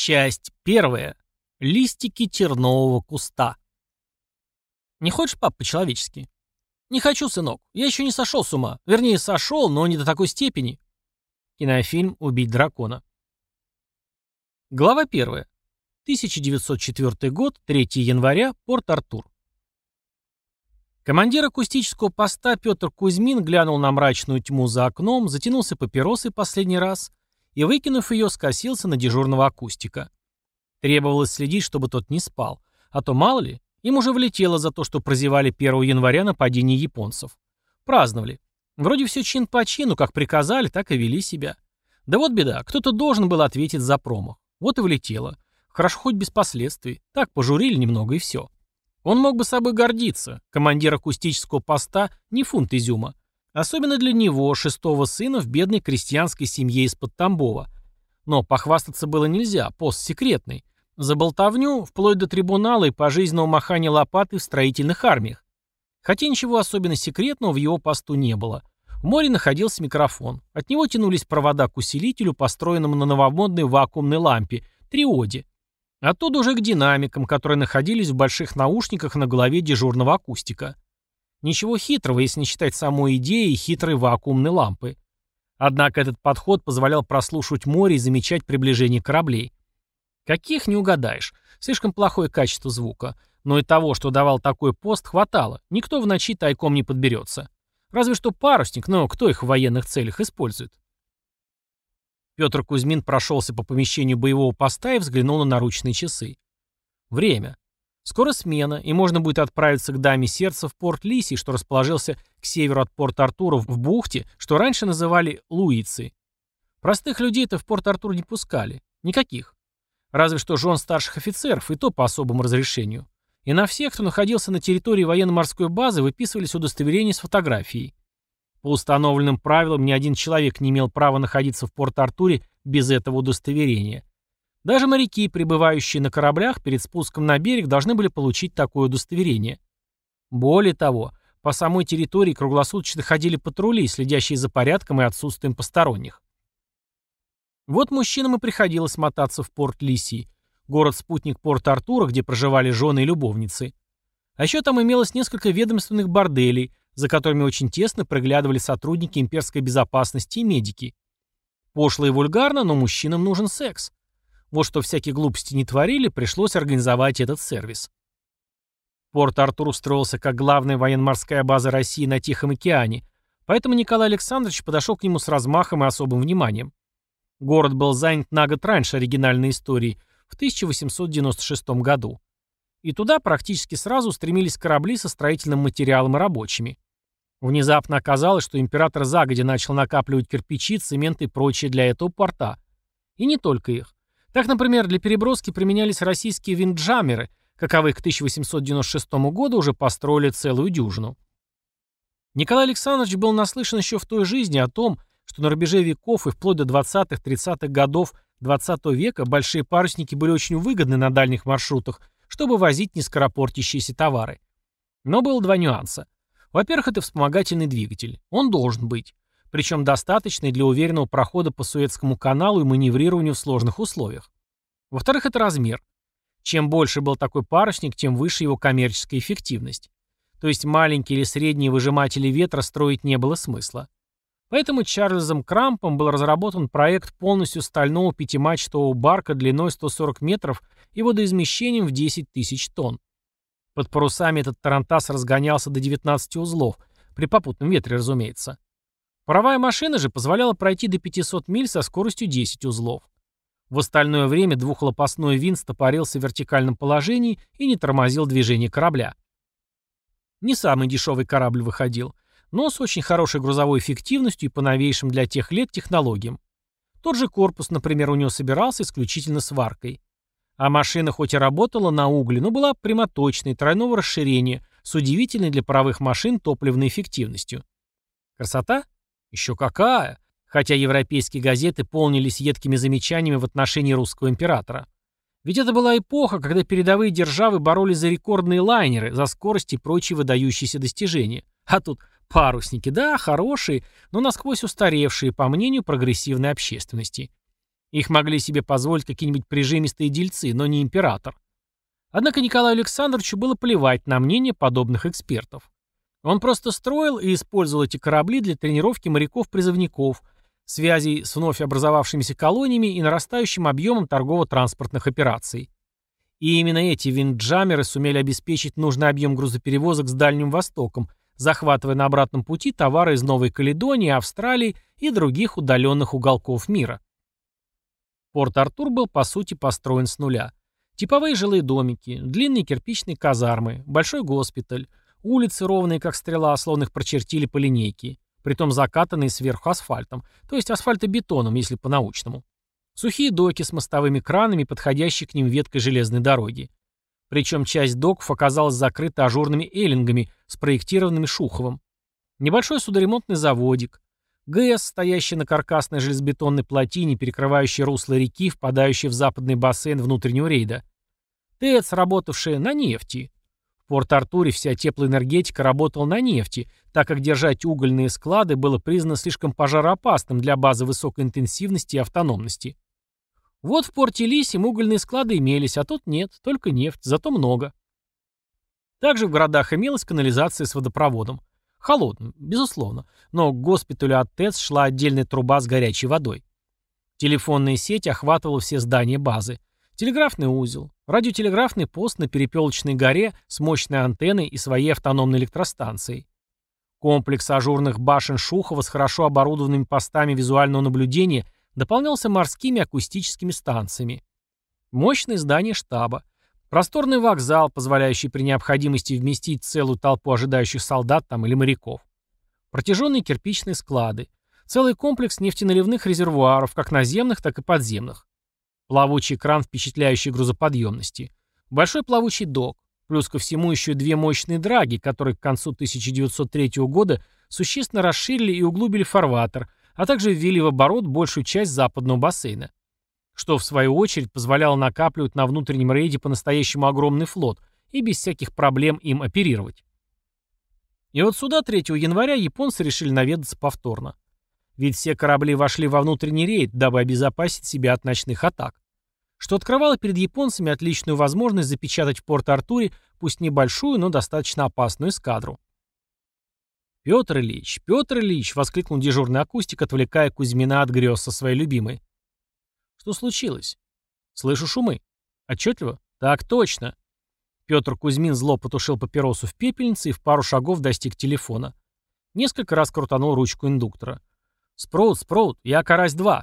Часть первая. Листики тернового куста. Не хочешь, пап, по-человечески? Не хочу, сынок. Я еще не сошел с ума. Вернее, сошел, но не до такой степени. Кинофильм «Убить дракона». Глава первая. 1904 год, 3 января, Порт-Артур. Командир акустического поста Петр Кузьмин глянул на мрачную тьму за окном, затянулся папиросой последний раз и, выкинув ее, скосился на дежурного акустика. Требовалось следить, чтобы тот не спал, а то, мало ли, им уже влетело за то, что прозевали 1 января нападение японцев. Праздновали. Вроде все чин по чину, как приказали, так и вели себя. Да вот беда, кто-то должен был ответить за промах. Вот и влетело. Хорошо хоть без последствий. Так, пожурили немного и все. Он мог бы собой гордиться. Командир акустического поста не фунт изюма. Особенно для него, шестого сына в бедной крестьянской семье из-под Тамбова. Но похвастаться было нельзя, пост секретный. За болтовню, вплоть до трибунала и пожизненного махания лопаты в строительных армиях. Хотя ничего особенно секретного в его посту не было. В море находился микрофон. От него тянулись провода к усилителю, построенному на новомодной вакуумной лампе, триоде. Оттуда уже к динамикам, которые находились в больших наушниках на голове дежурного акустика. Ничего хитрого, если не считать самой идеи хитрой вакуумной лампы. Однако этот подход позволял прослушивать море и замечать приближение кораблей. Каких не угадаешь. Слишком плохое качество звука. Но и того, что давал такой пост, хватало. Никто в ночи тайком не подберется. Разве что парусник, но кто их в военных целях использует? Петр Кузьмин прошелся по помещению боевого поста и взглянул на наручные часы. Время. Скоро смена, и можно будет отправиться к даме сердца в порт Лиси, что расположился к северу от порта Артура в бухте, что раньше называли Луицы. Простых людей-то в порт Артур не пускали. Никаких. Разве что жен старших офицеров, и то по особому разрешению. И на всех, кто находился на территории военно-морской базы, выписывались удостоверения с фотографией. По установленным правилам ни один человек не имел права находиться в Порт-Артуре без этого удостоверения. Даже моряки, прибывающие на кораблях, перед спуском на берег должны были получить такое удостоверение. Более того, по самой территории круглосуточно ходили патрули, следящие за порядком и отсутствием посторонних. Вот мужчинам и приходилось мотаться в порт Лисии, город-спутник порта Артура, где проживали жены и любовницы. А еще там имелось несколько ведомственных борделей, за которыми очень тесно приглядывали сотрудники имперской безопасности и медики. Пошло и вульгарно, но мужчинам нужен секс. Вот что всякие глупости не творили, пришлось организовать этот сервис. Порт Артур устроился как главная военно-морская база России на Тихом океане, поэтому Николай Александрович подошел к нему с размахом и особым вниманием. Город был занят на год раньше оригинальной истории, в 1896 году. И туда практически сразу стремились корабли со строительным материалом и рабочими. Внезапно оказалось, что император загодя начал накапливать кирпичи, цемент и прочее для этого порта. И не только их. Так, например, для переброски применялись российские винджамеры, каковых к 1896 году уже построили целую дюжину. Николай Александрович был наслышан еще в той жизни о том, что на рубеже веков и вплоть до 20-30-х годов 20 века большие парусники были очень выгодны на дальних маршрутах, чтобы возить нескоропортящиеся товары. Но было два нюанса. Во-первых, это вспомогательный двигатель. Он должен быть причем достаточной для уверенного прохода по Суэцкому каналу и маневрированию в сложных условиях. Во-вторых, это размер. Чем больше был такой парусник, тем выше его коммерческая эффективность. То есть маленькие или средние выжиматели ветра строить не было смысла. Поэтому Чарльзом Крампом был разработан проект полностью стального пятимачтового барка длиной 140 метров и водоизмещением в 10 тысяч тонн. Под парусами этот тарантас разгонялся до 19 узлов, при попутном ветре, разумеется. Паровая машина же позволяла пройти до 500 миль со скоростью 10 узлов. В остальное время двухлопастной винт стопорился в вертикальном положении и не тормозил движение корабля. Не самый дешевый корабль выходил, но с очень хорошей грузовой эффективностью и по новейшим для тех лет технологиям. Тот же корпус, например, у него собирался исключительно сваркой. А машина хоть и работала на угле, но была прямоточной, тройного расширения, с удивительной для паровых машин топливной эффективностью. Красота? Еще какая! Хотя европейские газеты полнились едкими замечаниями в отношении русского императора. Ведь это была эпоха, когда передовые державы боролись за рекордные лайнеры, за скорость и прочие выдающиеся достижения. А тут парусники, да, хорошие, но насквозь устаревшие, по мнению прогрессивной общественности. Их могли себе позволить какие-нибудь прижимистые дельцы, но не император. Однако Николаю Александровичу было плевать на мнение подобных экспертов. Он просто строил и использовал эти корабли для тренировки моряков-призывников, связей с вновь образовавшимися колониями и нарастающим объемом торгово-транспортных операций. И именно эти винджамеры сумели обеспечить нужный объем грузоперевозок с Дальним Востоком, захватывая на обратном пути товары из Новой Каледонии, Австралии и других удаленных уголков мира. Порт-Артур был по сути построен с нуля. Типовые жилые домики, длинные кирпичные казармы, большой госпиталь, улицы ровные, как стрела, словно их прочертили по линейке, притом закатанные сверху асфальтом, то есть асфальтобетоном, если по-научному. Сухие доки с мостовыми кранами, подходящие к ним веткой железной дороги. Причем часть доков оказалась закрыта ажурными эллингами, спроектированными Шуховым. Небольшой судоремонтный заводик. ГЭС, стоящий на каркасной железобетонной плотине, перекрывающей русло реки, впадающей в западный бассейн внутреннего рейда. ТЭЦ, работавший на нефти. В Порт-Артуре вся теплоэнергетика работала на нефти, так как держать угольные склады было признано слишком пожароопасным для базы высокой интенсивности и автономности. Вот в порте Лисим угольные склады имелись, а тут нет, только нефть, зато много. Также в городах имелась канализация с водопроводом. Холодным, безусловно, но к госпиталю от ТЭЦ шла отдельная труба с горячей водой. Телефонная сеть охватывала все здания базы. Телеграфный узел, радиотелеграфный пост на Перепелочной горе с мощной антенной и своей автономной электростанцией. Комплекс ажурных башен Шухова с хорошо оборудованными постами визуального наблюдения – дополнялся морскими акустическими станциями. Мощное здание штаба. Просторный вокзал, позволяющий при необходимости вместить целую толпу ожидающих солдат там или моряков. Протяженные кирпичные склады. Целый комплекс нефтеналивных резервуаров, как наземных, так и подземных. Плавучий кран впечатляющей грузоподъемности. Большой плавучий док. Плюс ко всему еще две мощные драги, которые к концу 1903 года существенно расширили и углубили фарватер, а также ввели в оборот большую часть западного бассейна, что в свою очередь позволяло накапливать на внутреннем рейде по-настоящему огромный флот и без всяких проблем им оперировать. И вот сюда 3 января японцы решили наведаться повторно. Ведь все корабли вошли во внутренний рейд, дабы обезопасить себя от ночных атак. Что открывало перед японцами отличную возможность запечатать в Порт-Артуре пусть небольшую, но достаточно опасную эскадру. «Петр Ильич, Петр Ильич!» — воскликнул дежурный акустик, отвлекая Кузьмина от грез со своей любимой. «Что случилось?» «Слышу шумы». «Отчетливо?» «Так точно». Петр Кузьмин зло потушил папиросу в пепельнице и в пару шагов достиг телефона. Несколько раз крутанул ручку индуктора. «Спрут, Спрут, я Карась-2».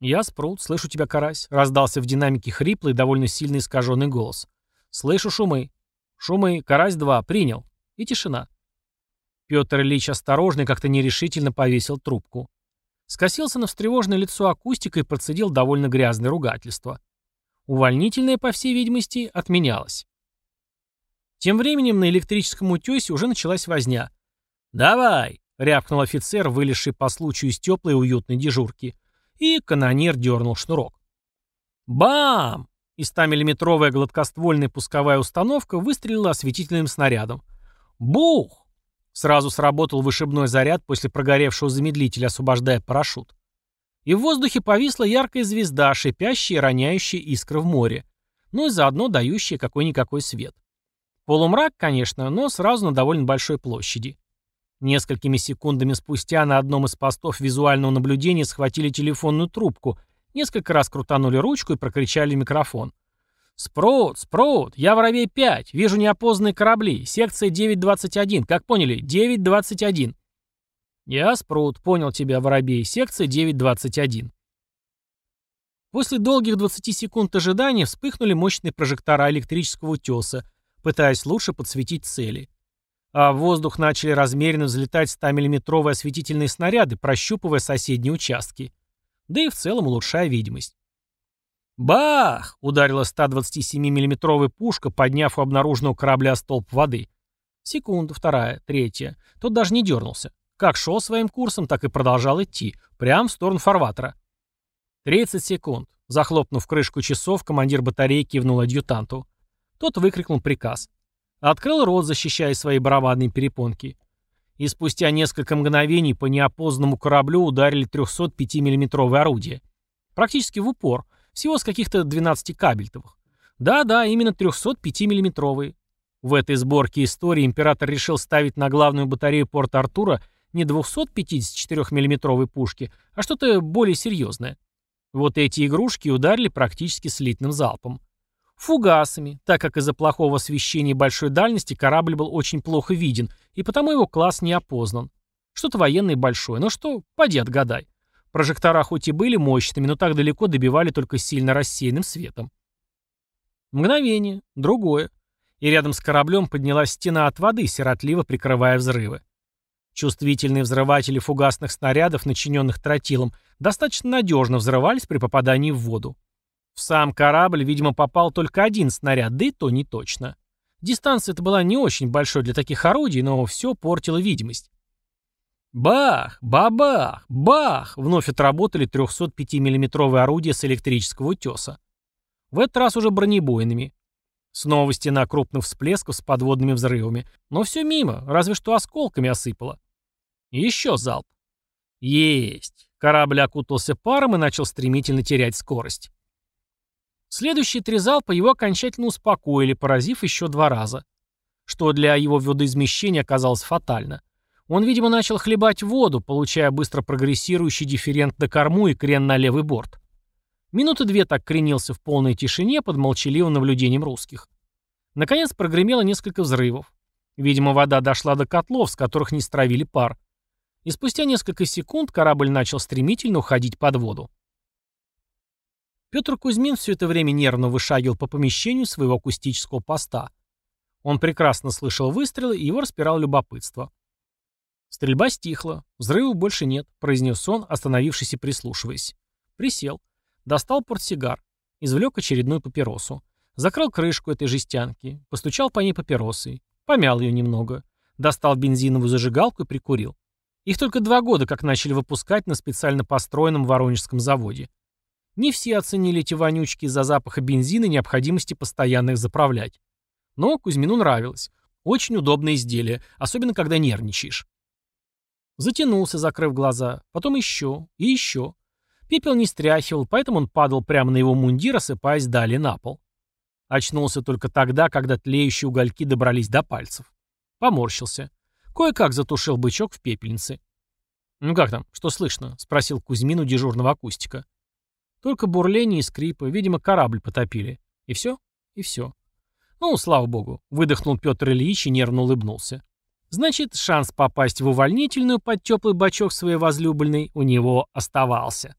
«Я Спрут, слышу тебя, Карась», — раздался в динамике хриплый, довольно сильный искаженный голос. «Слышу шумы». «Шумы, Карась-2, принял». И тишина. Петр Ильич осторожно как-то нерешительно повесил трубку. Скосился на встревоженное лицо акустика и процедил довольно грязное ругательство. Увольнительное, по всей видимости, отменялось. Тем временем на электрическом утесе уже началась возня. «Давай!» — рявкнул офицер, вылезший по случаю из теплой и уютной дежурки. И канонер дернул шнурок. Бам! И 100-миллиметровая гладкоствольная пусковая установка выстрелила осветительным снарядом. Бух! Сразу сработал вышибной заряд после прогоревшего замедлителя, освобождая парашют. И в воздухе повисла яркая звезда, шипящая и роняющая искры в море. Ну и заодно дающая какой-никакой свет. Полумрак, конечно, но сразу на довольно большой площади. Несколькими секундами спустя на одном из постов визуального наблюдения схватили телефонную трубку, несколько раз крутанули ручку и прокричали в микрофон. «Спрут, Спрут, я Воробей-5, вижу неопознанные корабли, секция 921, как поняли, 921». «Я Спрут, понял тебя, Воробей, секция 921». После долгих 20 секунд ожидания вспыхнули мощные прожектора электрического утеса, пытаясь лучше подсветить цели. А в воздух начали размеренно взлетать 100-миллиметровые осветительные снаряды, прощупывая соседние участки. Да и в целом улучшая видимость. «Бах!» — ударила 127 миллиметровая пушка, подняв у обнаруженного корабля столб воды. Секунда, вторая, третья. Тот даже не дернулся. Как шел своим курсом, так и продолжал идти. Прямо в сторону фарватера. 30 секунд. Захлопнув крышку часов, командир батареи кивнул адъютанту. Тот выкрикнул приказ. Открыл рот, защищая свои барабанные перепонки. И спустя несколько мгновений по неопознанному кораблю ударили 305 миллиметровые орудия. Практически в упор. Всего с каких-то 12 кабельтовых. Да-да, именно 305 миллиметровые. В этой сборке истории император решил ставить на главную батарею Порт-Артура не 254 миллиметровые пушки, а что-то более серьезное. Вот эти игрушки ударили практически слитным залпом. Фугасами, так как из-за плохого освещения большой дальности корабль был очень плохо виден, и потому его класс не опознан. Что-то военное большое, но что, поди отгадай. Прожектора хоть и были мощными, но так далеко добивали только сильно рассеянным светом. Мгновение, другое. И рядом с кораблем поднялась стена от воды, сиротливо прикрывая взрывы. Чувствительные взрыватели фугасных снарядов, начиненных тротилом, достаточно надежно взрывались при попадании в воду. В сам корабль, видимо, попал только один снаряд, да и то не точно. Дистанция это была не очень большой для таких орудий, но все портило видимость. Бах! Бабах! Бах! Вновь отработали 305 миллиметровые орудия с электрического утеса. В этот раз уже бронебойными. Снова стена крупных всплесков с подводными взрывами. Но все мимо, разве что осколками осыпало. Еще залп. Есть. Корабль окутался паром и начал стремительно терять скорость. Следующие три залпа его окончательно успокоили, поразив еще два раза. Что для его водоизмещения оказалось фатально. Он, видимо, начал хлебать воду, получая быстро прогрессирующий дифферент на корму и крен на левый борт. Минуты две так кренился в полной тишине под молчаливым наблюдением русских. Наконец прогремело несколько взрывов. Видимо, вода дошла до котлов, с которых не стравили пар. И спустя несколько секунд корабль начал стремительно уходить под воду. Петр Кузьмин все это время нервно вышагивал по помещению своего акустического поста. Он прекрасно слышал выстрелы, и его распирал любопытство. Стрельба стихла, взрывов больше нет, произнес он, остановившись и прислушиваясь. Присел. Достал портсигар. Извлек очередную папиросу. Закрыл крышку этой жестянки. Постучал по ней папиросой. Помял ее немного. Достал бензиновую зажигалку и прикурил. Их только два года как начали выпускать на специально построенном Воронежском заводе. Не все оценили эти вонючки из-за запаха бензина и необходимости постоянно их заправлять. Но Кузьмину нравилось. Очень удобное изделие, особенно когда нервничаешь. Затянулся, закрыв глаза. Потом еще и еще. Пепел не стряхивал, поэтому он падал прямо на его мундир, осыпаясь далее на пол. Очнулся только тогда, когда тлеющие угольки добрались до пальцев. Поморщился. Кое-как затушил бычок в пепельнице. «Ну как там? Что слышно?» — спросил Кузьмин у дежурного акустика. Только бурление и скрипы. Видимо, корабль потопили. И все? И все. Ну, слава богу. Выдохнул Петр Ильич и нервно улыбнулся. Значит, шанс попасть в увольнительную под теплый бачок своей возлюбленной у него оставался.